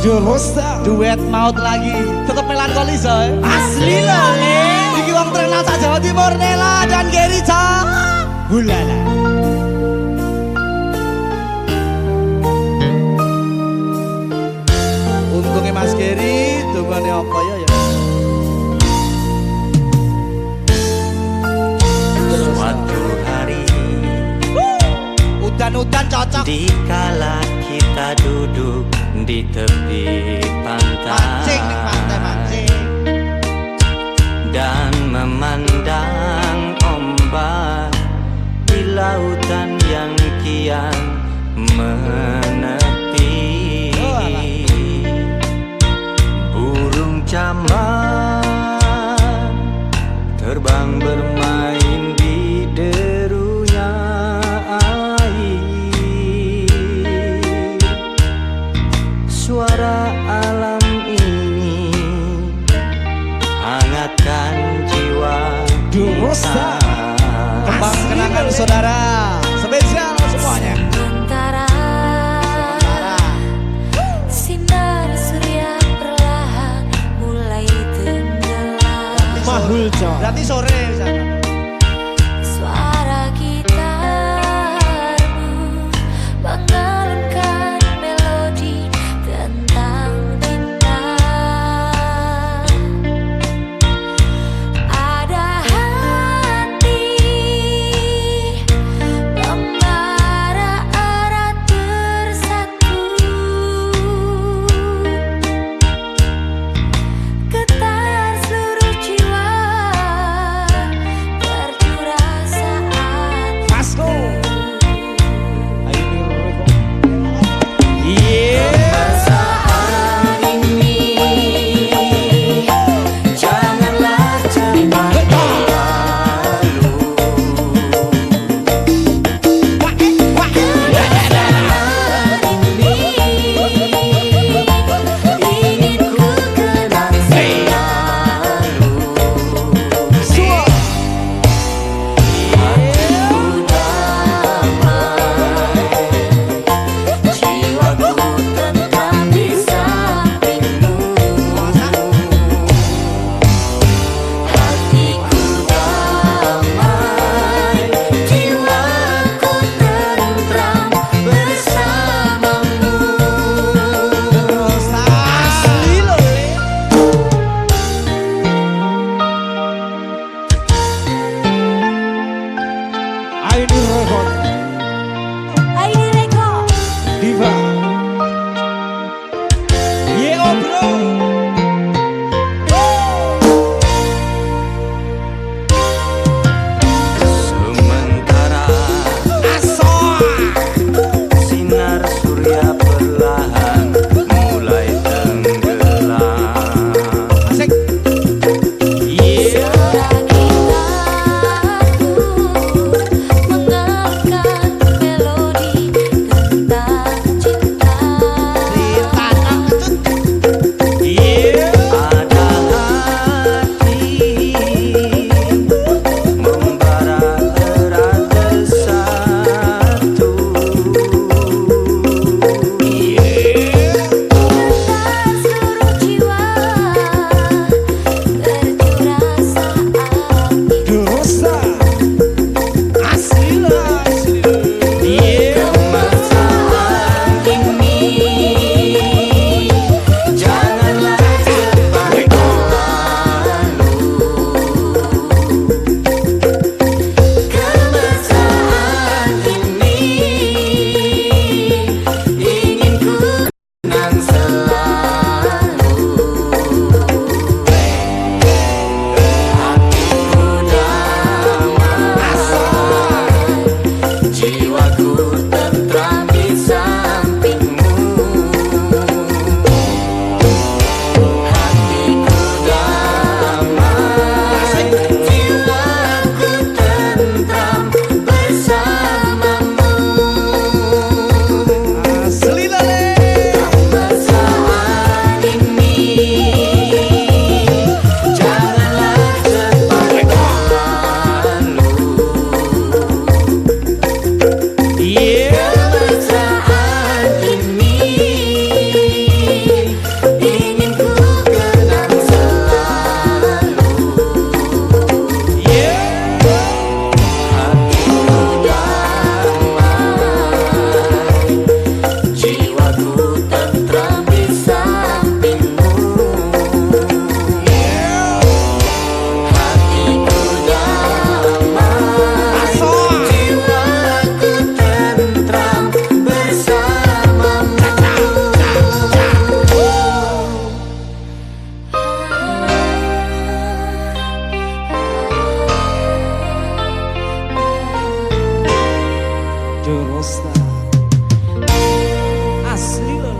Durusta Duet maut lagi. Tetap melankolis ya Asli loh le Iki wong terkenal sak Jawa Timur Nela dan Gerica Hulala Untungnya Mas Geri Tungguannya apa ya ya? Suatu hari Udan-udan cocok. Dikala kita duduk di tepi pantai Hangatkan jiwa kita. Kembang kenangan saudara. Spesial semuanya. Sementara sinar surya perlahan mulai tenggelam. Mahul Berarti sore asli lho